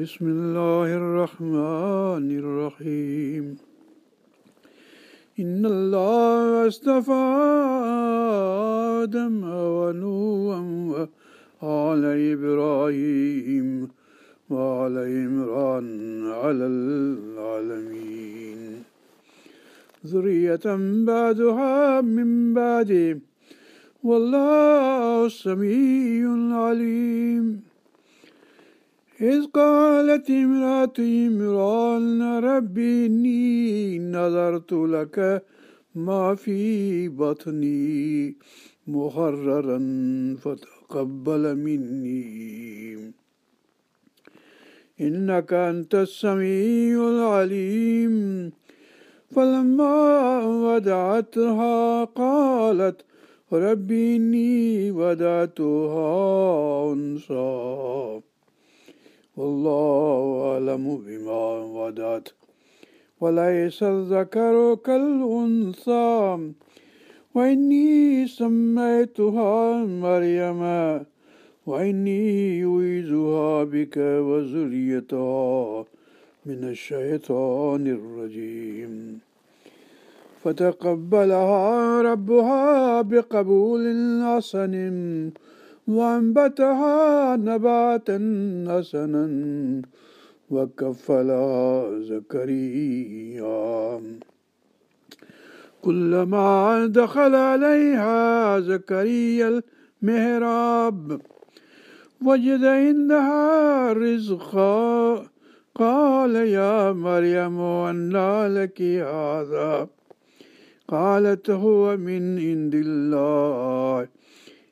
بسم الله الرحمن الرحيم. إن الله اصطفى آدم ونوحا وآل إبراهيم وآل عمران على العالمين. ذرية بعدها من بعد والله سميع عليم إذ قالت امرأة عمران ربي إني نظرت لك ما في بطني محررا فتقبل مني. إنك أنت السميع العليم. فلما ودعتها قالت ربي إني ودعتها أنثى. والله أعلم بما ودعت وليس الذكر كالأنثى. وإني سميتها مريم. وإني يعيذها بك وذريتها من الشيطان الرجيم. فتقبلها ربها بقبول حسن. وأنبتها نباتا حسنا وكفلها زكريا. كلما دخل عليها زكريا المهراب وجد عندها رزقا. قال يا مريم أنى لك هذا؟ قالت هو من عند الله.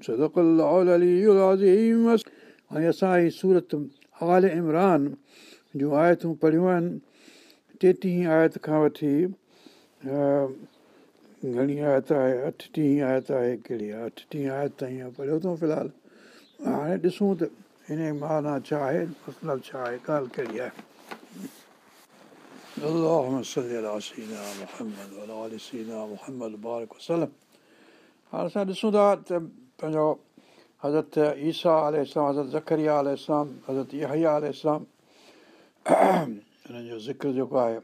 صدق الله العلي العظيم हाणे असां हीअ सूरत आल इमरान जूं आयतूं पढ़ियूं आहिनि टेटीह आयत खां वठी घणी आयत आहे अठटीह आयत आहे कहिड़ी आहे अठटीह आयत ताईं पढ़ियो अथऊं फ़िलहालु हाणे ॾिसूं त हिन जी माना छा आहे मतिलबु छा आहे ॻाल्हि कहिड़ी आहे اللهم صل على سيدنا محمد وعلى آل سيدنا محمد بارك وسلم हाणे असां ॾिसूं था त پنهنجو حضرت ايسا آل اسلام حضرت زکريا آل اسلام حضرت اهيا آل اسلام هنن جو ذڪر جيڪو آهي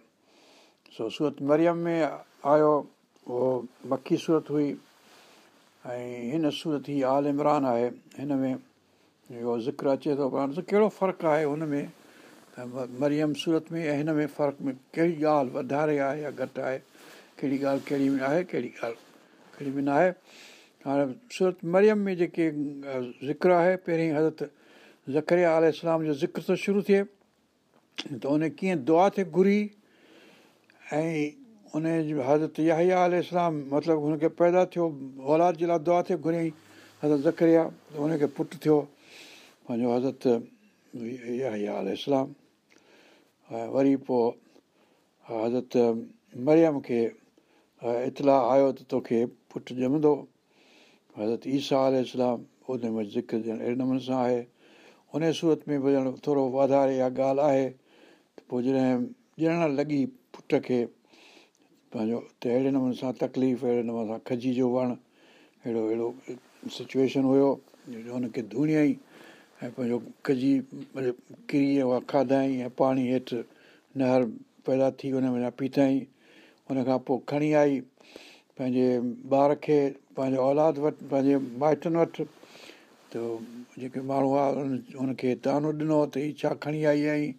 سو سورت مريم ۾ آيو اهو مکي سورت هئي ۽ هن سورت هي آل عمران آهي هن ۾ اهو ذڪر اچي ٿو پر ڪهڙو فرق آهي هن ۾ مريم سورت ۾۽ هن ۾ فرق ۾ ڪهڙي ڳالهه وڌاري آهي يا گهٽ آهي ڪهڙي ڳالهه ڪهڙي ۾ آهي ڪهڙي ڳالهه ڪهڙي ۾ نه آهي هاڻي سورت مريم ۾ جيڪي ذڪر آهي پهرين حضرت زکريا آل اسلام جو ذڪر ٿو شروع ٿئي ته ان ڪيئن دعا ٿئي گهري ۽ ان حضرت ياهيا آل اسلام مطلب هن کي پيدا ٿيو اولاد جي لاءِ دعا ٿئي گهريئين حضرت زکريا ته هن کي پٽ ٿيو پنهنجو حضرت آل اسلام ۽ وري پوءِ حضرت مريم کي اطلاع آيو ته توکي پٽ ڄمندو حضرت ايسا آل اسلام ۾ ذڪر ڄڻ اهڙي نموني سان آهي. ان سورت ۾ به ڄڻ ٿورو واڌاري اها ڳالهه آهي ته پوءِ جڏهن ڄڻڻ لڳي پٽ کي پنهنجو ته اهڙي نموني سان تڪليف اهڙي نموني سان کجي جو وڻ اهڙو اهڙو سچوئيشن هيو هن کي ڌوڻيئي ۽ پنهنجو ڪجي ڪري اها کاڌائي ۽ پاڻي هيٺ نهر پيدا ٿي هن ۾ پيتائي. هن کان پوءِ کڻي آئي پنهنجي ٻار کي پنهنجي اولاد وٽ پنهنجي مائٽن وٽ ته جيڪي ماڻهو آهي هن کي تانو ڏنو ته هيءَ ڇا کڻي آئي آهين؟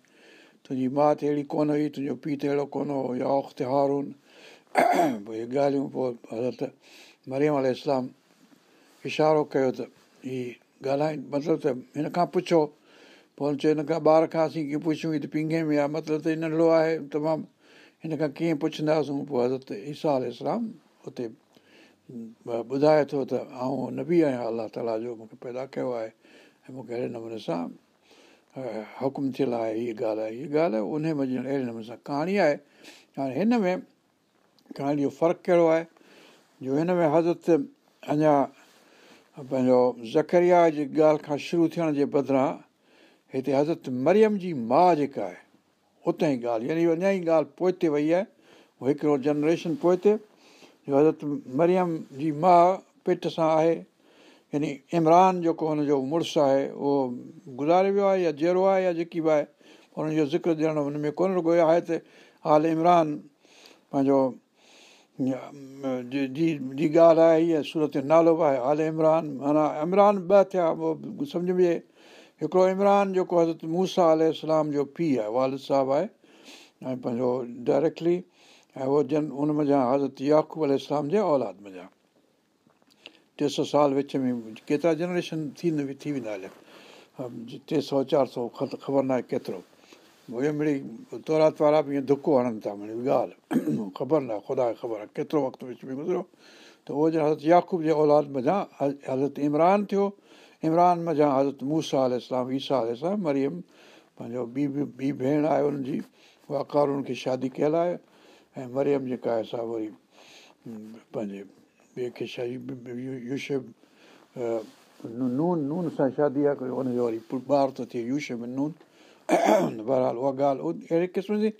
تنهنجي ماءُ ته اهڙي ڪونه هئي تنهنجو پيءُ ته اهڙو ڪونه هو يا اوخت هارون. پوءِ اهي ڳالهيون پوءِ حضرت مريم ال اسلام اشارو ڪيو ته هيءَ ڳالهائي مطلب ته هن کان پڇو پوءِ چيو هن کان ٻار کان اسين ڪيئن پڇون هيءَ ته پنگي ۾ آهي مطلب ته ننڍڙو آهي تمام هن کان ڪيئن پڇنداسين؟ پوءِ حضرت ايسا ال اسلام هتي ٻڌائي ٿو ته آئون نه به آهيان الله تالا جو مون کي پيدا ڪيو آهي ۽ مون کي اهڙي نموني سان حڪم ٿيل آهي هيءَ ڳالهه آهي. هيءَ ڳالهه ان مزي اهڙي نموني سان ڪهاڻي آهي. هاڻي هن ۾ ڪهاڻي جو فرق ڪهڙو آهي؟ جو هن ۾ حضرت اڃا پنهنجو زکريا جي ڳالهه کان شروع ٿيڻ جي بدران هتي حضرت مريم جي ماءُ جيڪا آهي اتان ئي ڳالهه يعني اڃا ئي ڳالهه پوءِ تي وئي آهي. هڪڙو جنريشن پوءِ تي جو حضرت مريم جي ماءُ پيٽ سان آهي. يعني عمران جيڪو هن جو مڙس آهي اهو گذاري ويو آهي يا جهڙو آهي يا جيڪي به آهي هن جو ذڪر ڏيڻ هن ۾ ڪونه رڳو آهي. ته حال عمران پنهنجو جي ڳالهه آهي هيءَ سورت جو نالو به آهي حال عمران. معنيٰ عمران ٻه ٿيا اهو سمجهه ۾ هڪڙو عمران جيڪو حضرت موسيٰ آل جو پيءُ آهي والد صاحب آهي ۽ پنهنجو ڊايريڪٽلي ۽ اهو جن ان مزا حضرت ياقوب ال اسلام جي اولاد مزا ٽي سؤ سال وچ ۾ ڪيترا جنريشن ٿي ٿي ويندا هليا ٽي سؤ چار سؤ خبر نه آهي ڪيترو. اهي مڙي تورات وارا به ائين ڌڪو هڻن ٿا مڙي ڳالهه. خبر نه آهي خدا کي خبر آهي ڪيترو وقت وچ ۾ گذريو ته اهو جن حضرت ياقوب جي اولاد مزا حضرت عمران ٿيو عمران مزا حضرت موسيٰ آل اسلام ايسا آل اسلام مريم پنهنجو ٻي ٻي ڀيڻ آهي هن جي اها ڪارون کي شادي ڪيل آهي ۽ مريم جيڪا آهي سا وري پنهنجي ٻئي کي يوش نون نون سان شادي آهي ڪيو هن جو وري ٻار ٿو ٿئي يوش ۾ نون بهرحال اها ڳالهه اهڙي قسم جي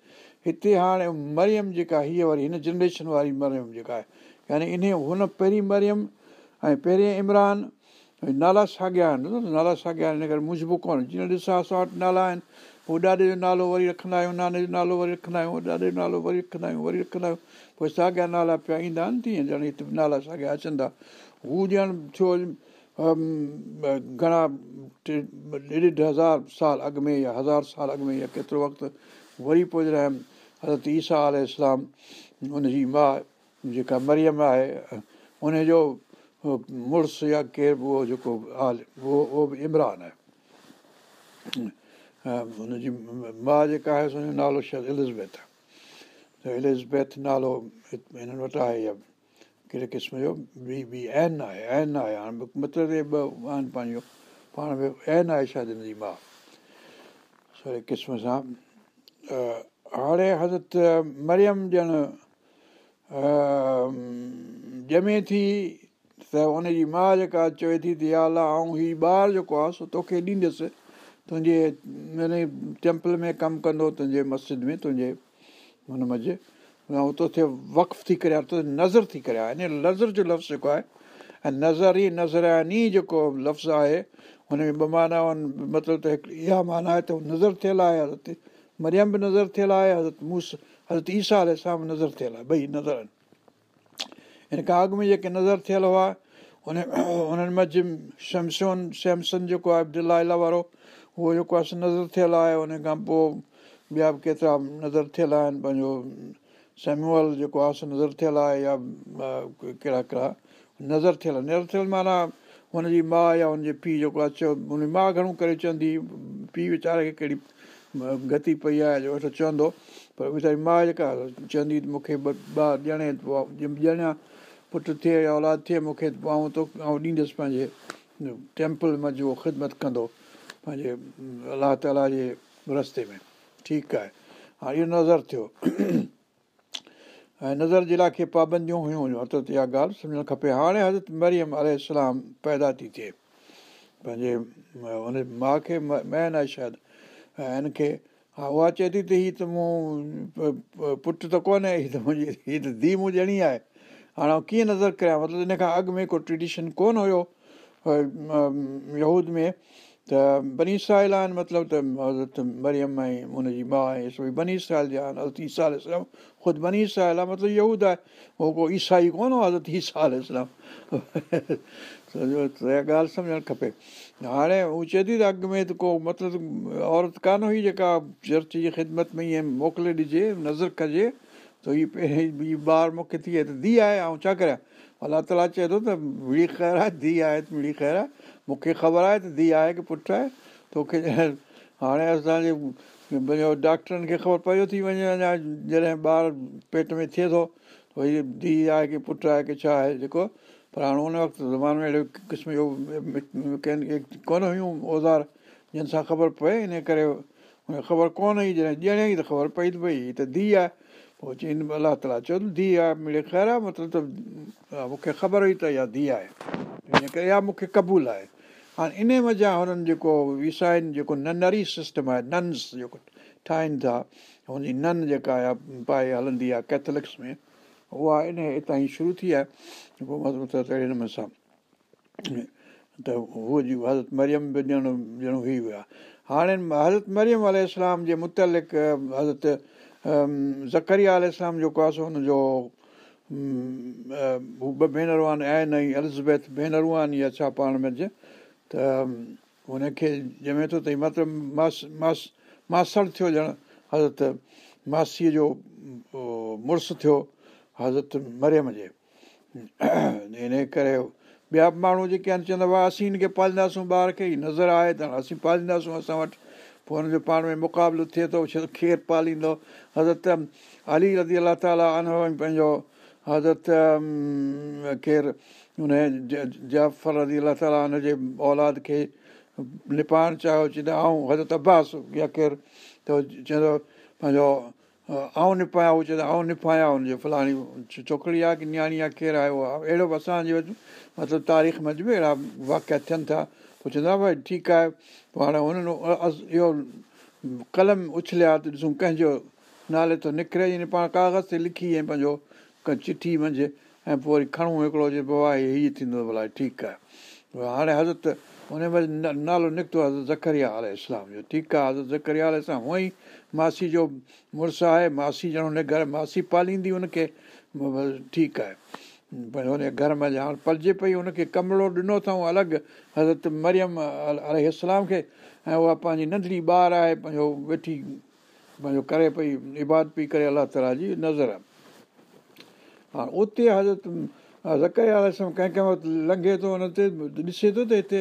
هتي هاڻي مريم جيڪا هيءَ وري هن جنريشن واري مريم جيڪا آهي يعني ان هن پهرين مريم ۽ پهرين عمران نالا ساڳيا آهن نالا ساڳيا آهن منجهبو ڪونهي جيئن ڏسان اسان وٽ نالا آهن ڏاڏي جو نالو وري رکندا آهيون ناني جو نالو وري رکندا آهيون ڏاڏي جو نالو وري رکندا آهيون وري رکندا آهيون پوءِ ساڳيا نالا پيا ايندا آهن تيئن ڄڻ هتي نالا ساڳيا اچن ٿا هو ڄڻ ٿيو گهڻا ٽي ڏيڍ هزار سال اڳ ۾ يا هزار سال اڳ ۾ يا ڪيترو وقت وري پوءِ جڏهن حضرت ايسا آل اسلام ان جي ماءُ جيڪا مريم آهي ان جو مڙس يا ڪير اهو جيڪو حال اهو اهو به عمران آهي هن جي ماءُ جيڪا آهي نالو شايد الزبيٿ آهي ته الزبيٿ نالو هنن وٽ آهي ڪهڙي قسم جو ٻي ٻي اين آهي اين آهي هاڻي مطلب آهن پنهنجو پاڻ به اين آهي شايد هن جي ماءُ سهڙي قسم سان هاڻي حضرت مريم ڄڻ ڄمي ٿي ته هن جي ماءُ جيڪا چوي ٿي ته يا الا ۽ هيءُ ٻار جيڪو آهي سو توکي ڏيندس تنهنجي هن ٽيمپل ۾ ڪم ڪندو تنهنجي مسجد ۾ تنهنجي هن مزي. ۽ توکي وقف ٿي ڪري نظر ٿي ڪري آهي ان نظر جو لفظ جيڪو آهي ۽ نظر ئي نزراني جيڪو لفظ آهي هن ۾ ٻه معنيٰ مطلب ته اها معنيٰ آهي ته نظر ٿيل آهي حضرت مريم به نظر ٿيل آهي حضرت موس حضرت ايسا آل سان به نظر ٿيل آهي ٻئي نظر آهن. هن کان اڳ ۾ جيڪي نظر ٿيل هئا انهن منجهه شمشون سيمسن جيڪو آهي ابدلا وارو اهو جيڪو آهي نظر ٿيل آهي ان کان پوءِ ٻيا به ڪيترا نظر ٿيل آهن پنهنجو سيميوئل جيڪو آهي سو نظر ٿيل آهي يا ڪهڙا ڪهڙا نظر ٿيل نظر ٿيل معنيٰ هن جي ماءُ يا هن جي پيءُ جيڪو آهي چيو هن ماءُ گهڻو ڪري چوندي پيءُ ويچاري کي ڪهڙي گت پئي آهي جو ويٺو چوندو پر ويچاري ماءُ جيڪا چوندي مون کي ٻه ڄڻي ڄڻيا پٽ ٿئي يا اولاد ٿئي مون کي ۽ ڏيندس پنهنجي ٽيمپل ۾ جو خدمت ڪندو پنهنجي الله تالا جي رستي ۾ ٺيڪ آهي. ها اهو نظر ٿيو. ۽ نظر جي لاءِ کي پابنديون هيون هيون هٿ تي اها ڳالهه سمجهڻ کپي. هاڻي حضرت مريم ال پيدا ٿي ٿئي. پنهنجي هن ماءُ کي مين آهي شايد. ۽ هن کي ها اها چئي ٿي ته هيءَ ته مون پٽ ته ڪونهي هيءَ ته منهنجي هيءَ ته ڌيءُ مون ڄڻي آهي. هاڻي آئون ڪيئن نظر ڪريان؟ مطلب هن کان اڳ ۾ ڪو ٽريڊشن ڪونه هيو يهود ۾ ته بني اسرائل آهن مطلب ته حضرت مريم ۽ هن جي ماءُ ۽ سڀئي بني اسرائل جا آهن حضرت ايسا اسلام خود بني اسرائل آهي مطلب يهود آهي اهو ڪو عيسائي ڪونه هو حضرت ايسا اسلام سڄو اها ڳالهه سمجهڻ کپي هاڻي هو چئي ٿي ته اڳ ۾ ته ڪو مطلب عورت ڪانه هئي جيڪا چرچ جي خدمت ۾ ائين موڪلي ڏجي نظر ڪجي ته هيءَ ٻار مون کي ٿئي ته ڌيءُ آهي ۽ ڇا ڪريان الله تالا چئي ٿو ته مڙي خير آهي ڌيءُ آهي ته مڙي خير آهي. مون کي خبر آهي ته ڌيءُ آهي ڪه پٽ آهي. توکي هاڻي اسان جي پنهنجو ڊاڪٽرن کي خبر پيو ٿي وڃي اڃا جڏهن ٻار پيٽ ۾ ٿئي ٿو ڀئي ڌيءُ آهي ڪه پٽ آهي ڪه ڇا آهي جيڪو. پر هاڻي ان وقت زماني ۾ اهڙي قسم جو ڪونه هيون اوزار جنهن سان خبر پئي ان ڪري هن کي خبر ڪونه هئي. جڏهن ڄڻيئي ته خبر پئي ته ڀئي هيءَ ته ڌيءُ آهي پوءِ چئي الله تالا چيو ڌيءُ آهي خير آهي مطلب مون کي خبر هئي ته اها ڌيءُ آهي ان ڪري اها مون کي قبول آهي هاڻي ان وجهه هنن جيڪو ايسائن جيڪو ننري سسٽم آهي ننس جيڪو ٺاهين ٿا هن جي نن جيڪا آهي پائي هلندي آهي ڪيٿلڪس ۾ اها ان هتان ئي شروع ٿي آهي پوءِ مطلب ته اهو جي حضرت مريم به ڄڻ ڄڻ هئي ويا هاڻي حضرت مريم ال جي مطلق حضرت زڪريا اسلام جيڪو آهي سو هن جو هو ٻه ڀينرون آهن ۽ نئي ايلزبيٿ ڀينرون آهن يا ڇا پاڻ ۾ ته هن کي ڄمي ٿو ته مطلب ماس ماس ماسڙ ٿيو ڄڻ حضرت ماسيءَ جو مڙس ٿيو حضرت مريم جي. ان ڪري ٻيا به ماڻهو جيڪي آهن چوندا هئا اسين هن کي پالينداسين ٻار کي ئي نظر آهي ته اسين پالينداسين اسان وٽ پوءِ هن جو پاڻ ۾ مقابلو ٿئي ٿو ڇو ته کير پاليندو. حضرت علي رزي الا تالا پنهنجو حضرت ڪير هن جعفر رزي الا تالا هن جي اولاد کي نپائڻ چاهيو چوندا ۽ حضرت عباس يا ڪير ته چوندو پنهنجو آئون نپايان. اهو چوندا آئون نپايان هن جو فلاڻي ڇوڪري آهي ڪه نياڻي آهي ڪير آهي اها؟ اهڙو به اسان جي مطلب تاريخ ۾ به اهڙا واڪيا ٿين ٿا پوءِ چوندا ڀئي ٺيڪ آهي پوءِ هاڻي هنن اهو قلم اڇليا ته ڏسون ڪنهن جو نالي ٿو نڪري يعني پاڻ ڪاغذ تي لکي ۽ پنهنجو چٺي منجهه ۽ پوءِ وري کڻون هڪڙو چئي بابا هيءَ ٿيندو ڀلا ٺيڪ آهي. هاڻي حضرت هن مهل نالو نڪتو آهي زکريا آل اسلام جو ٺيڪ آهي حضرت زکريا آل اسلام هونئن ئي ماسي جو مڙس آهي ماسي ڄڻ هن گهر ماسي پاليندي هن کي ٺيڪ آهي ڀئي هن گهر ۾ هاڻي پلجي پئي هن کي ڪمرو ڏنو اٿئون الڳ حضرت مريم ال کي. ۽ اها پنهنجي ننڍڙي ٻار آهي پنهنجو ويٺي پنهنجو ڪري پئي اباد پئي ڪري الله تالا جي نظر. ها اتي حضرت ذڪر ڪنهن ڪنهن وقت لنگهي ٿو هن تي ڏسي ٿو ته هتي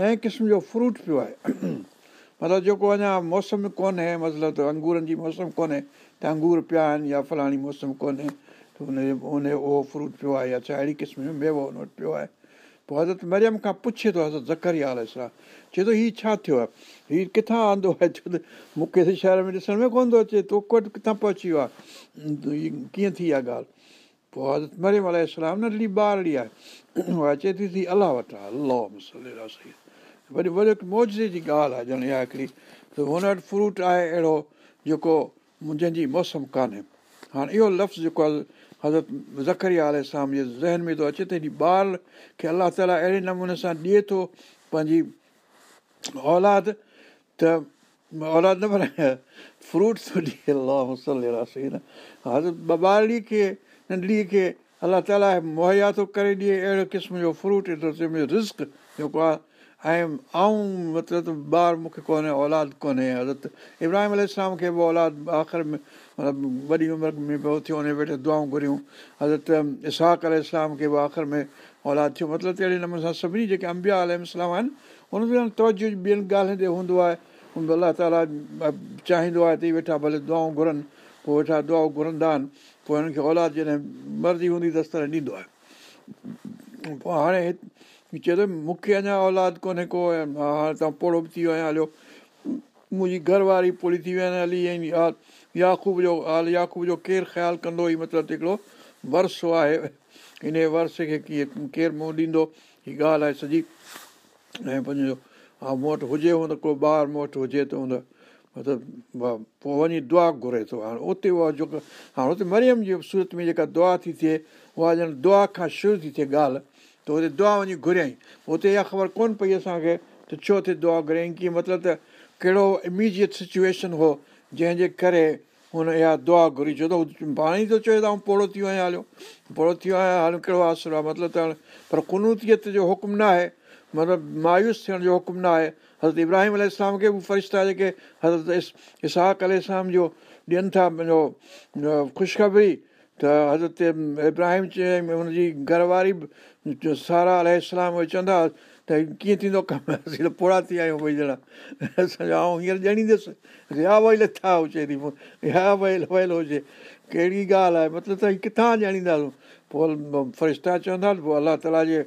نئي قسم جو فروٽ پيو آهي. مطلب جيڪو اڃا موسم ڪونهي مطلب ته انگورن جي موسم ڪونهي ته انگور پيا آهن يا فلاڻي موسم ڪونهي هن جي اهو فروٽ پيو آهي يا ڇا اهڙي قسم جو ميوو هن وٽ پيو آهي پوءِ حضرت مريم کان پڇي ٿو حضرت زڪري چئي ٿو هيءُ ڇا ٿيو آهي هيءُ ڪٿان آندو آهي ڇو ته مون کي شهر ۾ ڏسڻ ۾ ڪونه ٿو اچي تو وٽ ڪٿان پهچي ويو آهي ڪيئن ٿي اها ڳالهه پوءِ حضرت مريم ال ننڍڙي ٻارڙي آهي اها اچي ٿي ٿي الله وٽ آهي وري موجي جي ڳالهه آهي ڄڻ اها هڪڙي ته هن وٽ فروٽ آهي اهڙو جيڪو جنهن جي موسم ڪانهي هاڻي اهو لفظ جيڪو آهي حضرت زکري آل اسلام جي ذهن ۾ ٿو اچي ته هيڏي ٻار کي الله تالا اهڙي نموني سان ڏئي ٿو پنهنجي اولاد ته اولاد نه پر فروٽ ٿو ڏئي مسل حضرت ٻارڙي کي ننڍڙيءَ کي الله تالا مهيا ٿو ڪري ڏئي اهڙي قسم جو فروٽ ايترو رسڪ جيڪو آهي ۽ آئون مطلب ٻار مون کي ڪونهي اولاد ڪونهي. حضرت ابراهيم ال کي به اولاد آخر ۾ مطلب وڏي عمر ۾ پيو ٿيو ان ويٺي دعائون گهريون. حضرت اساڪ ال کي به آخر ۾ اولاد ٿيو. مطلب اهڙي نموني سان سڀني جيڪي امبيا ال آهن هن ۾ توجو ٻين ڳالهين تي هوندو آهي. الله تالا چاهيندو آهي ته ئي ويٺا ڀلي دعائون گهرن پوءِ ويٺا دعائون گهرندا آهن. پوءِ هنن کي اولاد جڏهن مرضي هوندي ته طرح ڏيندو آهي. پوءِ هاڻي چئي ٿو مون کي اڃا اولاد ڪونهي ڪو هاڻي توهان پوڙو به ٿي ويو آهيان هليو منهنجي گهرواري پوڙي ٿي ويا آهن هلي ۽ ياڪوب جو حال ياڪوب جو ڪير خيال ڪندو ئي مطلب هڪڙو ورثو آهي ان ورسي کي ڪيئن ڪير منهن ڏيندو هيءَ ڳالهه آهي سڄي ۽ پنهنجو ها مون وٽ هجي هوندو ڪو ٻار مون وٽ هجي ته هوندو مطلب پوءِ وڃي دعا گهري ٿو هاڻي اتي اها جيڪو هاڻي اتي مريم جي سورت ۾ جيڪا دعا ٿي ٿئي اها ڄڻ دعا کان شروع ٿي ٿئي ڳالهه ته هتي دعا وڃي گهريئين اتي اها خبر ڪونه پئي اسان کي ته ڇو ٿئي دعا گهريئين ڪيئن مطلب ته ڪهڙو اميجئيٽ سچوئيشن هو جنهن جي ڪري هن اها دعا گهري. ڇو ته پاڻ ئي ٿو چئي ته پوڙو ٿي ويو آهيان هليو. پوڙو ٿي ويو آهيان هاڻي ڪهڙو آسرو آهي؟ مطلب ته پر ڪنوتيت جو حڪم نه آهي. مطلب مايوس ٿيڻ جو حڪم نه آهي. حضرت ابراهيم ال کي به فرشتا جيڪي حضرت اساڪ ال جو ڏين ٿا پنهنجو خوشخبري ته حضرت ابراهيم چئي هن جي گهرواري به سارا ال چوندا ته ڪيئن ٿيندو ڪم اسين ته پوڙا ٿي آهيون ٻئي ڄڻا هينئر ڄڻيندس ها ڀئي لٿا هجي ها ڀئي لويل هجي ڪهڙي ڳالهه آهي مطلب ته ڪٿان ڄاڻينداسين پوءِ فرشتا چوندا پوءِ الله تالا جي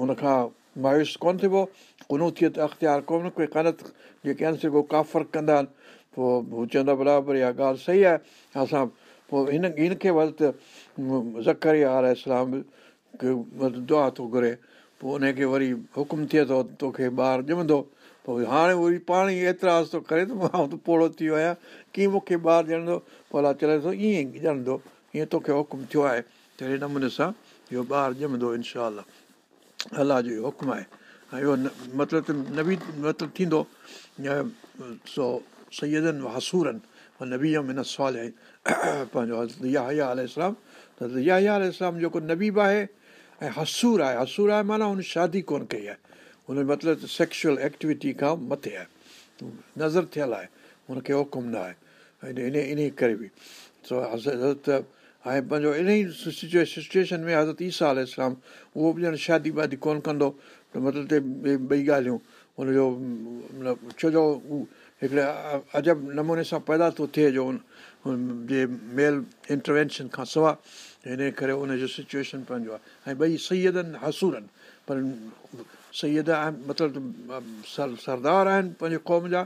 هن کان مايوس ڪونه ٿبو ڪنوٿيت اختيار ڪونه ڪوئي ڪنت جيڪي آهن ڪافر ڪندا آهن پوءِ هو چوندا برابر اها ڳالهه صحيح آهي اسان پوءِ هن هن کي وقت زڪري آل اسلام دعا ٿو گهري پوءِ ان کي وري حڪم ٿئي ٿو توکي ٻار ڄمندو پوءِ هاڻي وري پاڻ ئي ايترا ٿو ڪري ته مان ته پوڙو ٿي ويو آهيان ڪيئن مون کي ٻار ڄڻندو پوءِ الله چلي ٿو ائين ئي ڄڻندو ائين توکي حڪم ٿيو آهي. تهڙي نموني سان اهو ٻار ڄمندو انشا الله جو اهو حڪم آهي. ۽ اهو مطلب ته نه به مطلب ٿيندو سو سيدن هسورن نبي هن سوال آهي پنهنجو آل اسلام ته ياهيا آل اسلام جيڪو نبيب آهي ۽ هسور آهي. هسور آهي معنيٰ هن شادي ڪونه ڪئي آهي. هن مطلب سيڪشئل ايڪٽيوٽي کان مٿي آهي. نظر ٿيل آهي. هن کي حڪم نه آهي. ان ان ڪري به. سو حضرت ۽ پنهنجو ان ئي سچوئيشن ۾ حضرت ايسا آل اسلام اهو به ڄڻ شادي وادي ڪونه ڪندو. ته مطلب ٻئي ڳالهيون. هن جو مطلب ڇو جو هو هڪڙي عجب نموني سان پيدا ٿو ٿئي جو جي ميل انٽروينشن کان سواءِ هن ڪري ان جو سچوئيشن پنهنجو آهي ۽ ٻئي سيدن هسورن پر سيد آهن مطلب سردار آهن پنهنجي قوم جا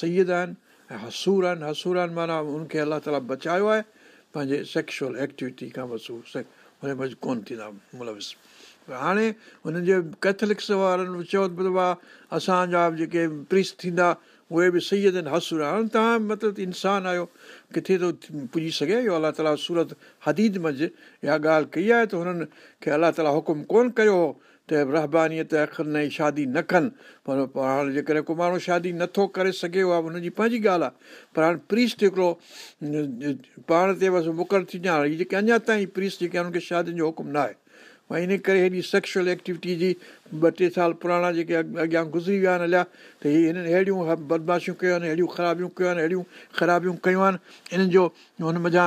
سيد آهن ۽ هسور آهن هسور آهن معنيٰ ان کي الله تالا بچايو آهي پنهنجي سيڪشئل ايڪٽيوٽي کان بس هن مز ڪونه ٿيندا ملوث هاڻي هنن جي ڪيٿلڪس وارن چيو آهي اسان جا جيڪي پريس ٿيندا اهي به صحيح هسور هاڻي توهان مطلب انسان آهيو ڪٿي ٿو پڄي سگهي اهو الله تالا سورت هديد منجهه اها ڳالهه ڪئي آهي ته هنن کي الله تالا حڪم ڪونه ڪيو هو؟ ته رهبانيءَ اکر نه شادي نه ڪن. پر هاڻي جيڪڏهن ڪو ماڻهو شادي نٿو ڪري سگهي اها هن جي پنهنجي ڳالهه آهي پر هاڻي پريسٽ هڪڙو پاڻ تي بس مقرر ٿي هيءَ جيڪي اڃا تائين پريسٽ جيڪي آهن ان کي شادين جو حڪم نه آهي ۽ ان ڪري هيڏي سيڪشئل ايڪٽيوٽي جي ٻه ٽي سال پراڻا جيڪي اڳيان گذري ويا آهن هليا ته هيءَ هنن اهڙيون بدماشيون ڪيون آهن اهڙيون خرابيون ڪيون آهن اهڙيون خرابيون ڪيون آهن. انهن جو هن مزا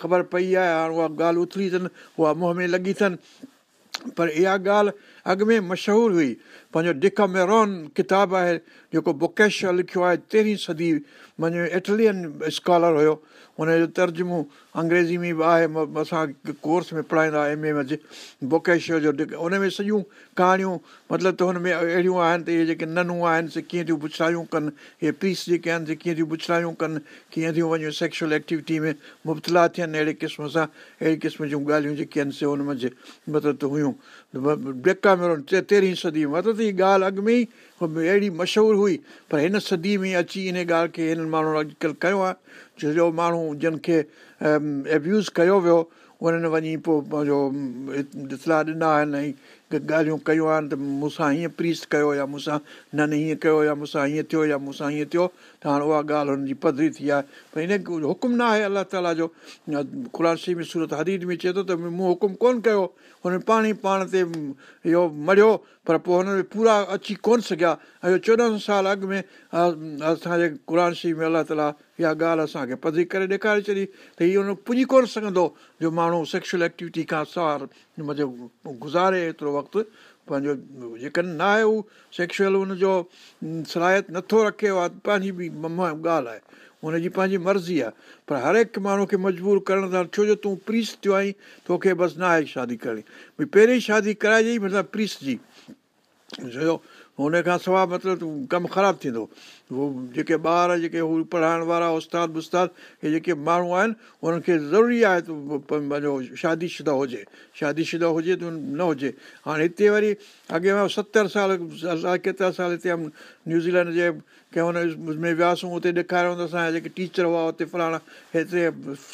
خبر پئي آهي هاڻي اها ڳالهه اٿلي اٿن اها منهن ۾ لڳي اٿن. پر اها ڳالهه اڳ ۾ مشهور هئي. پنهنجو ميرون ڪتاب آهي جيڪو بڪيش لکيو آهي تيرهين صدي مڃو اٽلين سڪالر هيو. هن جو ترجمو انگريزي ۾ به آهي اسان ڪورس ۾ پڙهائيندا ايم اي ۾ بڪيش جو ان ۾ سڄيون ڪهاڻيون مطلب ته هن ۾ اهڙيون آهن ته اهي جيڪي ننون آهن سي ڪيئن ٿيون پڇايون ڪن اهي پيس جيڪي آهن سي ڪيئن ٿيون پڇايون ڪن ڪيئن ٿيون وڃون سيڪشئل ايڪٽيوٽي ۾ مبتلا ٿين اهڙي قسم سان اهڙي قسم جون ڳالهيون جيڪي آهن سي هن مطلب ته هيون بيڪا ۾ تيرهين صدي ۾ مطلب اها ڳالهه اڳ ۾ ئي اهڙي مشهور هئي پر هن صدي ۾ اچي ان ڳالهه کي هنن ماڻهن اڄڪلهه ڪيو آهي ڇو جو ماڻهو جن کي ايبيوز ڪيو ويو انهن وڃي پوءِ پنهنجو اتلاهه ڏنا آهن ۽ ڳالهيون ڪيون آهن ته مون سان هيئن پريس ڪيو يا مون سان نه نه هيئن ڪيو يا مون سان هيئن ٿيو يا مون سان هيئن ٿيو ته هاڻي اها ڳالهه هن جي پڌري ٿي آهي. پر هن حڪم نه آهي الله تالا جو. خراشي ۾ سورت هديد ۾ چئي ٿو ته مون حڪم ڪونه ڪيو هن پاڻ ئي پاڻ تي اهو مريو پر پوءِ هن ۾ پورا اچي ڪونه سگهيا. ۽ اهو چوڏهن سال اڳ ۾ اسان جي قر شريف ۾ الله تالا اها ڳالهه اسان کي. پڌري ڪري ڏيکاري ڇڏي ته هن پڄي ڪونه سگهندو جو ماڻهو سيڪشئل ايڪٽيوٽي کان سوار مطلب گذاري ايترو وقت پنهنجو جيڪڏهن نه آهي هو سيڪشئل هن جو صلاحيت نٿو رکي اها پنهنجي به ڳالهه آهي. هن جي پنهنجي مرضي آهي. پر هر هڪ ماڻهو کي مجبور ڪرڻ سان ڇو جو تون پريس ٿيو آهين توکي بس نه آهي شادي ڪرڻي. ڀئي پهرين شادي ڪرائجانئ مطلب پريس جي. جو هن کان سواءِ مطلب ڪم خراب ٿيندو. اهو جيڪي ٻار جيڪي هو پڙهائڻ وارا استاد وستاد اهي جيڪي ماڻهو آهن انهن کي ضروري آهي ته پنهنجو شادي شده هجي. شادي شده هجي ته نه هجي. هاڻي هتي وري اڳي مان ستر سال الائي ڪيترا سال هتي نيوزيلينڊ جي ڪنهن هن ۾ وياسين هتي ڏيکاريو ته اسان جا جيڪي ٽيچر هئا هتي فلاڻا هيتري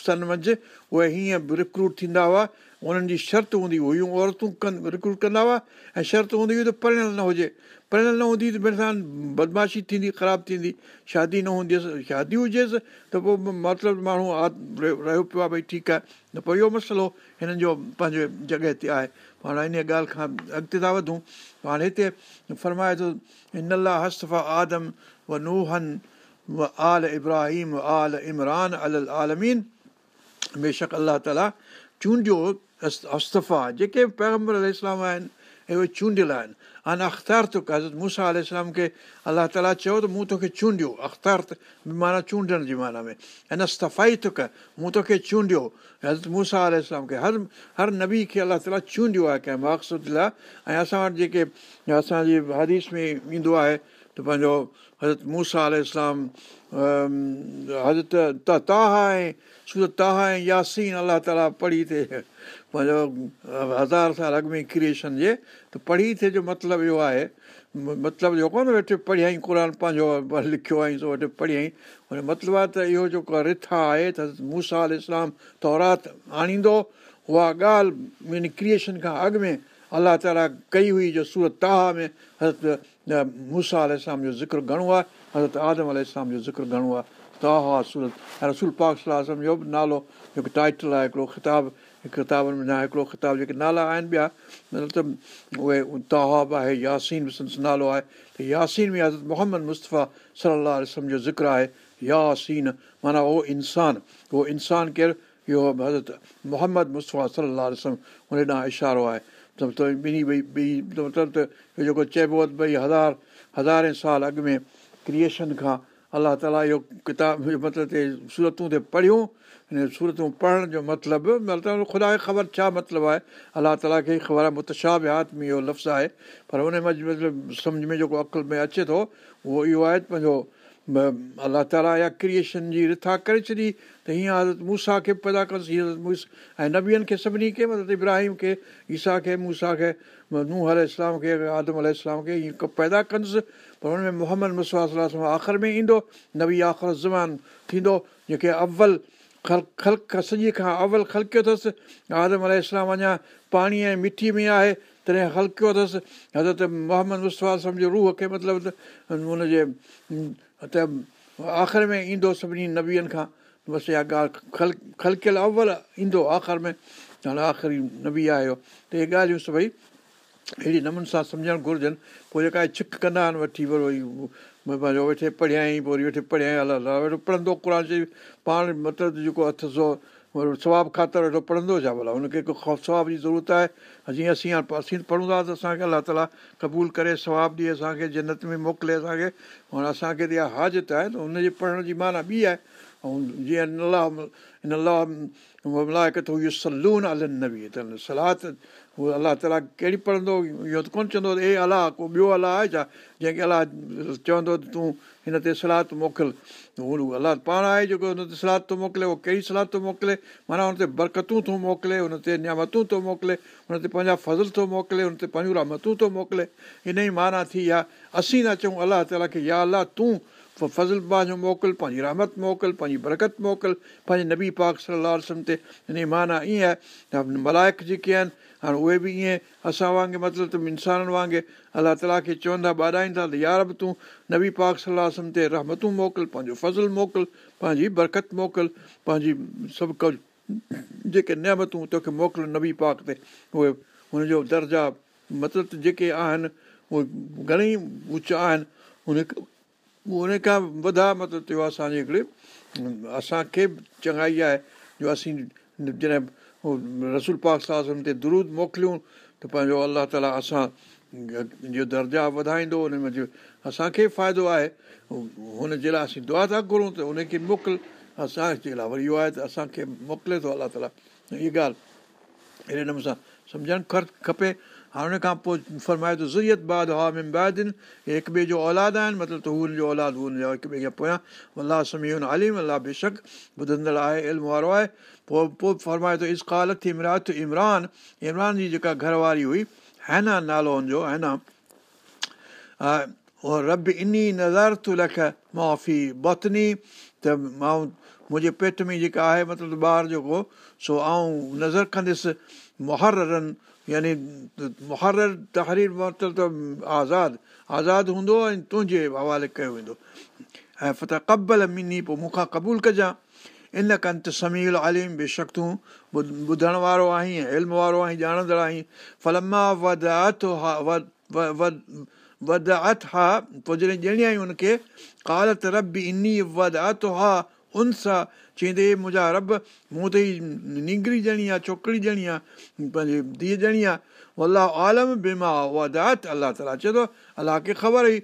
سن منجهه اهي هيئن رڪروٽ ٿيندا هئا. انهن جي شرط هوندي هيون عورتون ڪن رڪروٽ ڪندا هئا. ۽ شرط هوندي هئي ته پڙهيل نه هجي پڙهيل نه هوندي بدمعاشي ٿيندي خراب ٿيندي شادي نه هوندي هئس شادي هجيس ته پوءِ مطلب ماڻهو رهيو پيو آهي ڀئي ٺيڪ آهي ته پوءِ اهو مسئلو هنن جو پنهنجي جڳهه تي آهي پاڻ ان ڳالهه کان اڳتي ٿا وڌون هاڻي هتي فرمائي ٿو لاءِ هستفا آدم و ننهن و آل ابراهيم آل عمران ال آلمين بيشڪ الله تالا چونڊيو هستفا جيڪي پيگمبر اسلام آهن ۽ اهي چونڊيل آهن ان اختار تڪ حضرت موسيٰ آل کي الله تالا چيو ته مون توکي چونڊيو اختار معنيٰ چونڊڻ جي معنيٰ ۾۽ نه صفائي تڪ مون توکي چونڊيو حضرت موسيٰ آل کي هر هر نبي کي الله تالا چونڊيو آهي ڪنهن مقصد لاءِ ۽ اسان وٽ جيڪي اسان جي حديث ۾ ايندو آهي ته پنهنجو حضرت موسيٰ آل حضرت ته تاها ۽ سورت تاها ۽ ياسين الله تالا پڙهي ٿئي پنهنجو هزار سال اڳ ۾ ڪرئيشن جي ته پڙهي ٿئي جو مطلب اهو آهي مطلب اهو ڪونه ويٺي پڙهيئين قر پنهنجو لکيو آئي سو ويٺي پڙهيئين هن مطلب آهي ته اهو جيڪو رٿا آهي ته موسيٰ ال اسلام تورات آڻيندو اها ڳالهه ان ڪرئيشن کان اڳ ۾ الله تالا ڪئي هئي جو سورت تاها ۾ حضرت موسيٰ ال جو ذڪر گهڻو آهي حضرت آدم ال اسلام جو ذڪر گهڻو آهي تاها سورت رسول پاڪ صلاح جو به نالو ٽائٽل آهي هڪڙو خطاب ڪتابن ۾ نه هڪڙو خطاب جيڪي نالا آهن ٻيا مطلب اهي تهاب آهي ياسين به سنس نالو آهي ته ياسين ۾ حضرت محمد مصطفيٰ صلاح جو ذڪر آهي ياسين معنيٰ اهو انسان اهو انسان ڪير اهو حضرت محمد مصطفيٰ صلاح رسم هن ڏانهن اشارو آهي ٻنهي ڀئي ٻي مطلب ته جيڪو چئبو آهي ڀئي هزار هزاري سال اڳ ۾ ڪرئيشن کان الله تالا اهو ڪتاب مطلب تي صورتون تي پڙهيون هن صورتون پڙهڻ جو مطلب مطلب خدا کي خبر ڇا مطلب آهي الله تالا کي خبر آهي متشا حيات ۾ اهو لفظ آهي پر هن سمجهه ۾ جيڪو عقل ۾ اچي ٿو اهو اهو آهي پنهنجو الله تالا يا ڪرئيشن جي رٿا ڪري ڇڏي ته هيئن حضرت موسيٰ کي پيدا ڪندس هيئن موس ۽ نبين کي سڀني کي مطلب ابراهيم کي ايسا کي موسيٰ کي ننهن ال اسلام کي آدم ال اسلام کي هيئن پيدا ڪندس پر هن ۾ محمد مسوا آخر ۾ ايندو نبي آخر زمان ٿيندو جيڪي اول خل خلق سڄي کان اول خلڪيو اٿس آدم ال اسلام اڃا پاڻي ۽ مٽي ۾ آهي تڏهن خلڪيو اٿس حضرت محمد مصطفيٰ سمجهو روهه کي مطلب هن جي ته آخر ۾ ايندو سڀني نبين کان بس اها ڳالهه کل خلڪيل اول ايندو آخر ۾ هاڻي آخري نبي اهو ته اهي ڳالهيون سڀئي اهڙي نموني سان سمجهڻ گهرجن پوءِ جيڪا ڇڪ ڪندا آهن وٺي وري پنهنجو ويٺي پڙهيائي پوءِ وري ويٺي پڙهيائي ويٺو پڙهندو قر پاڻ مطلب جيڪو هٿ ثواب خاطر ويٺو پڙهندو ڇا ڀلا هن کي ڪو ثواب جي ضرورت آهي جيئن اسين اسين پڙهون ٿا ته اسان کي الله تالا قبول ڪري ثواب ڏئي اسان کي جنت ۾ موڪلي اسان کي هاڻي اسان کي ته اها هازت آهي ته هن جي پڙهڻ جي معنيٰ ٻي آهي ۽ جيئن الله هن الله ڪٿو اهو سيلون نه به ته صلاح اهو الله تالا ڪهڙي پڙهندو اهو ته ڪونه چوندو اي الله ڪو ٻيو الله آهي ڇا؟ جنهن کي الله چوندو ته تون هن تي صلاح ته موڪل. اهو الله پاڻ آهي جيڪو هن تي صلاح ٿو موڪلي اهو ڪهڙي صلاح ٿو موڪلي؟ معنيٰ هن تي برڪتون ٿو موڪلي هن تي نيامتون ٿو موڪلي هن تي پنهنجا فضل ٿو موڪلي هن تي پنهنجون رهمتون ٿو موڪلي. ان ئي معنيٰ ٿي آهي اسين ٿا چئون الله تالا کي يا الله تون فضل پنهنجو موڪل پنهنجي رحمت موڪل پنهنجي برڪت موڪل پنهنجي نبي پاڪ صلاح رسم تي ان جي معنيٰ ائين آهي ته ملائڪ جيڪي آهن هاڻي اهي به ائين اسان وانگر مطلب انسانن وانگر الله تالا کي چوندا ٻاڏائيندا ته يار به تون نبي پاڪ صلاح رسم تي رهمتون موڪل پنهنجو فضل موڪل پنهنجي برڪت موڪل پنهنجي سڀ ڪ جيڪي نيمتون توکي موڪل نبي پاڪ تي اهي هن جو درجا مطلب جيڪي آهن اهي گهڻيئي اوچا آهن هن ان کان وڌا مطلب ٿيو اسان جي هڪڙي اسان کي چڱائي آهي جو اسين جڏهن رسول پاڪ سان تي درود موڪليون ته پنهنجو الله تالا اسان جو درجا وڌائيندو هن ۾ اسان کي فائدو آهي. هن جي لاءِ اسين دعا ٿا گهرون ته ان کي موڪل. اسان جي لاءِ وري اهو آهي ته اسان کي موڪلي ٿو الله تالا. اها ڳالهه اهڙي نموني سان سمجهڻ کپي هاڻي هن کان پوءِ فرمائي ٿو ها بعد هڪ ٻئي جو اولاد آهن مطلب ته هو هن جو اولاد هو هن جو هڪ ٻئي کي پويان الله سمي اليم الله بيشڪ ٻڌندڙ آهي علم وارو آهي پوءِ پوءِ فرمائي ٿو ازڪالت ٿي امرات عمران عمران جي جيڪا گهرواري هئي هينا نالو هن جو هينا رب ان لک معافي بتني ته مان منهنجي پيٽ ۾ جيڪا آهي مطلب ٻار جيڪو سو آئون نظر ڪندس مهرن يعني مهر تحرير مطلب ته آزاد آزاد هوندو ۽ تنهنجي حوالي ڪيو ويندو. ۽ فت قبل مني پوءِ مون کان قبول ڪجانءِ ان ڪنت اسميل عالم بيشڪ تون ٻڌڻ وارو آهين ۽ علم وارو آهين ڄاڻندڙ آهين. فلما وڌ ها پوءِ جڏهن ڄڻي آئي هن کي ڪالت رب ان وڌ ها انس آهي چئيندي منهنجا رب مون ته ئي ننگري ڄڻي آهي ڇوڪري ڄڻي آهي پنهنجي ڌيءَ ڄڻي آهي الله عالم بيما دات الله تالا چئي ٿو الله کي خبر هئي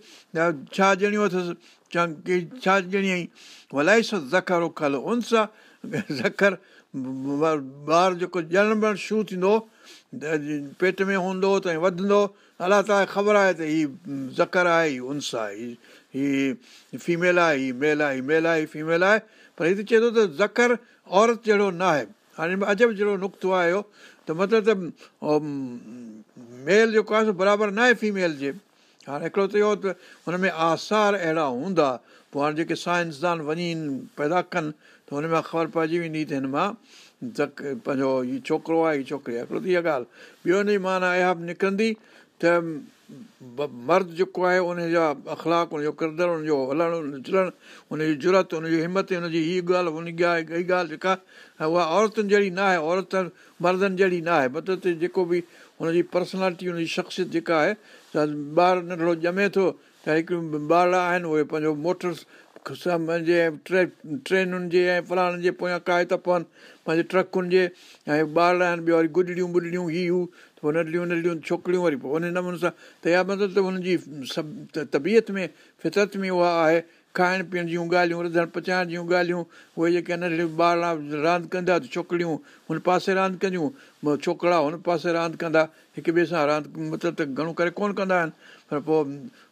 ڇا ڄڻيون اٿس ڇا ڄڻي آئي. الائي زکر اکل انس آهي زکر ٻار جيڪو ڄڻڻ وڻ شروع ٿيندو پيٽ ۾ هوندو ته وڌندو. الله تالا خبر آهي ته هيءَ ذڪر آهي هيءَ انس آهي هيءَ فيميل آهي هيءَ ميل آهي هيءَ ميل آهي هيءَ فيميل آهي. پر هتي چئي ٿو ته ذڪر عورت جهڙو نه آهي. هاڻي عجب جهڙو نقطو آهي اهو. ته مطلب ته ميل جيڪو آهي برابر نه آهي فيميل جي. هاڻي هڪڙو ته اهو ته هن ۾ آثار اهڙا هوندا. پوءِ هاڻي جيڪي سائنسدان وڃي پيدا ڪن ته هن مان خبر پئجي ويندي ته هن مان زڪ پنهنجو هيءُ ڇوڪرو آهي هيءَ ڇوڪري آهي. هڪڙو ته اها ڳالهه ٻيو هن جي معنيٰ اها به نڪرندي ته مرد جيڪو آهي ان جا اخلاڪ ان جو ڪردار ان جو هلڻ چلڻ ان جي ضرورت ان جي همت هن جي هيءَ ڳالهه هن ڳالهه جيڪا اها عورتن جهڙي نه آهي عورت مردن جهڙي نه آهي. مطلب ته جيڪو به هن جي پرسنيلٽي هن جي شخصيت جيڪا آهي ته ٻار ننڍڙو ڄمي ٿو ته هڪڙيون ٻار آهن اهي پنهنجو جي ٽي ٽرينن جي ۽ فلاڻن جي پويان ڪائي ٿا پون. پنهنجي ٽرڪن جي ۽ ٻار آهن ٻيو وري گڏڙيون ٻڏڙيون هيءَ هو پوءِ ننڍڙيون ننڍڙيون ڇوڪريون وري پوءِ ان نموني سان ته اها مطلب ته هن جي سڀ طبيعت ۾ فطرت ۾ اها آهي. کائڻ پيئڻ جون ڳالهيون رڌڻ پچائڻ جون ڳالهيون اهي جيڪي ننڍڙيون ٻار راند ڪندا ته ڇوڪريون هن پاسي راند ڪنديون. ڇوڪرا هن پاسي راند ڪندا هڪ ٻئي سان راند مطلب ته گهڻو ڪري ڪونه ڪندا آهن پر پوءِ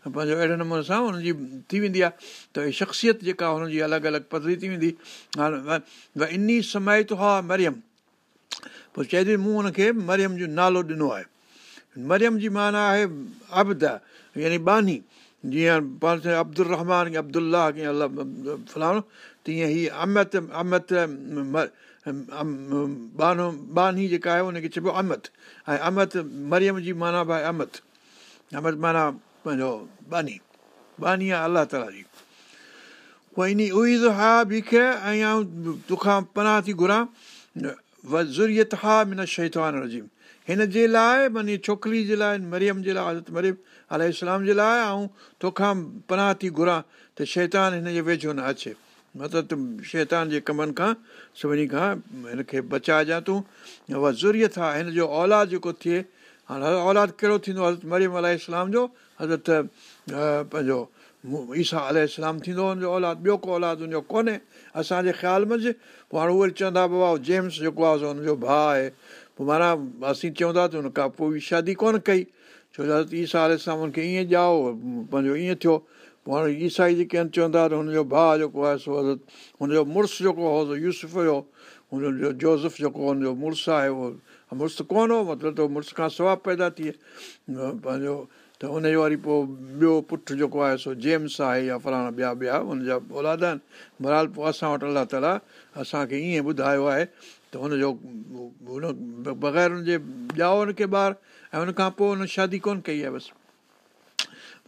پنهنجو اهڙي نموني سان هن جي ٿي ويندي آهي ته شخصيت جيڪا هن جي الڳ الڳ پڌري ٿي ويندي هاڻي ان سمي ته ها مريم پوءِ چئي ٿي مون هن کي مريم جو نالو ڏنو آهي مريم جي معنيٰ آهي ابد يعني باني جيئن پاڻ عبدل رحمان ابدلا ڪيئن الله فلاڻو تيئن هيءَ امت امت بانو باني جيڪا آهي ان کي چئبو امت ۽ امت مريم جي معنيٰ به آهي امت امت معنيٰ پنهنجو باني باني آهي الله تالا جي پوءِ ان ائيد ها بيک ۽ آئون توکان پناهه ٿي گهران زريت ها من شيطان رجيم هن جي لاءِ معنيٰ ڇوڪري جي لاءِ مريم جي لاءِ حضرت مريم ال جي لاءِ ۽ توکان پناهه ٿي گهران ته شيطان هن جي ويجهو نه اچي مطلب ته شيطان جي ڪمن کان سڀني کان هن کي بچائجانئ تون اها زريت آهي هن جو اولاد جيڪو ٿئي هاڻي اولاد ڪهڙو ٿيندو حضرت مريم ال جو حضرت پنهنجو ايسا ال ٿيندو هن جو اولاد ٻيو ڪو اولاد هن جو ڪونهي اسان جي خيال منجهه پوءِ هاڻي اهي چوندا بابا جيمس جيڪو آهي سو هن جو ڀاءُ آهي پوءِ معنيٰ اسين چئون ٿا ته هن کان پوءِ شادي ڪونه ڪئي ڇو جو حضرت ايسا آل هن کي ائين ڄائو پنهنجو ائين ٿيو پوءِ هاڻي عيسائي جيڪي آهن چوندا ته هن جو ڀاءُ جيڪو آهي سو حضرت هن جو مڙس جيڪو هو سو يوسف هيو هن جو جوزف جيڪو هن جو مڙس آهي اهو مڙس ڪونه هو مطلب ته مڙس کان ثواب پيدا ٿئي پنهنجو ته هن جو وري پوءِ ٻيو پٽ جيڪو آهي سو جيمس آهي يا فلاڻا ٻيا ٻيا هن جا اولاد آهن بهرحال پوءِ اسان وٽ الله تالا اسان کي ائين ٻڌايو آهي ته هن جو هن بغير هن جي ڄائو هن کي ٻار ۽ هن کان پوءِ هن شادي ڪونه ڪئي آهي بس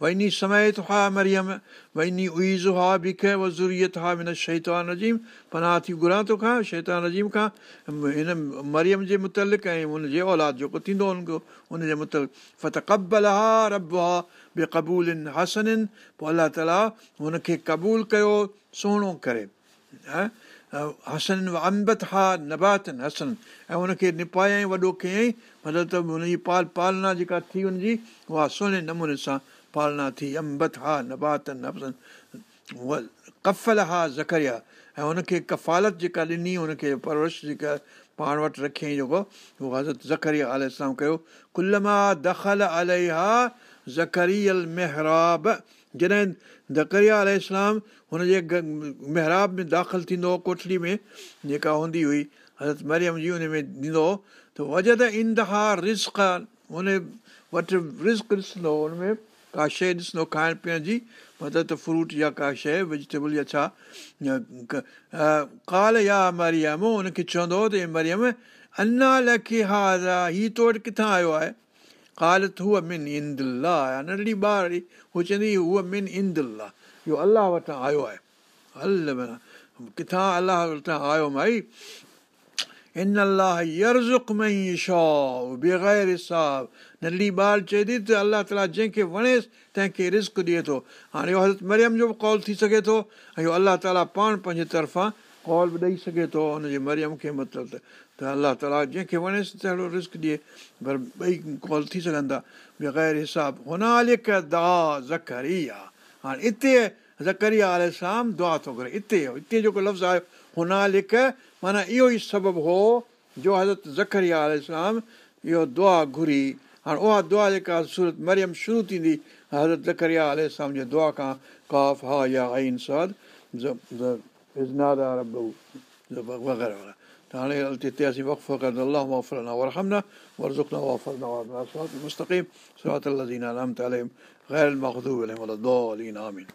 وڃي سمي ها مريم وڃي ائيز ها بک وزوريت ها هن شيطان نزيم پناهه ٿي گهران ٿو شيطان نزيم کان. هن مريم جي مطلق ۽ هن جي اولاد جيڪو ٿيندو هن جي مطلق فت قبل ها رب ها بيقبول هسنن. پوءِ الله تالا هن کي قبول ڪيو سهڻو ڪري. هسن امبت ها نباتن هسن ۽ هن کي نپايئي وڏو ڪيئين مطلب ته هن جي پال پالنا جيڪا ٿي هن جي اها سهڻي نموني سان پالنا ٿي امبت ها نفسن. ڪفل ها زکريا ۽ هن کي ڪفالت جيڪا ڏني هن کي پرورش جيڪا پاڻ وٽ رکيئين جيڪو اهو حضرت زکريا آل اسلام ڪيو ڪل مان دخل ال محراب. جڏهن زڪريا ال اسلام هن جي محراب ۾ داخل ٿيندو هو ڪوٺڙي ۾ جيڪا هوندي هئي حضرت مريم جي هن ۾ ڏيندو هو ته وجد اندها رسڪ هن وٽ رسڪ ڏسندو هن ۾ ڪا شيءِ ڏسندو کائڻ پيئڻ جي مطلب ته فروٽ يا ڪا شيءِ ويجيٽيبل يا ڇا؟ ڪال يا مريم هن کي چوندو ته مريم انا لکي ها هيءُ تو وٽ ڪٿان آيو آهي؟ ڪالت هوءَ من اندلا ننڍڙي ٻار هو چوندي هوءَ من اندلا اهو الله وٽان آيو آهي. معنيٰ ڪٿان الله وٽان آيو مائي هن لاءِ بغير حساب ننڍي ٻار چئي ٿي ته الله تالا جنهن کي وڻيس تنهن کي رسڪ ڏئي ٿو هاڻي اهو حضرت مريم جو به ڪال ٿي سگهي ٿو ۽ اهو الله تالا پاڻ پنهنجي طرفان ڪال به ڏيئي سگهي ٿو هن جي مريم کي مطلب ته الله تالا جنهن کي وڻيس ته اهڙو رسڪ ڏئي پر ٻئي ڪال ٿي سگهن ٿا هتي هتي جيڪو لفظ آيو हुनालिक माना इहो ई सबबु हो जो हज़रत ज़खरी आलाम इहो दुआ घुरी हाणे उहा दुआ जेका सूरत मरियम शुरू थींदी हज़रत ज़खरिया आलाम जे दुआ खां काफ़ हा या आइन साद वग़ैरह त हाणे हिते असीं वक़फ़ो कंदो अलाह वफ़रना वरहमना वरज़ुकना वफ़रना मुस्तक़ीम सरात الذين أنعمت عليهم غير المغضوب عليهم ولا الضالين آمين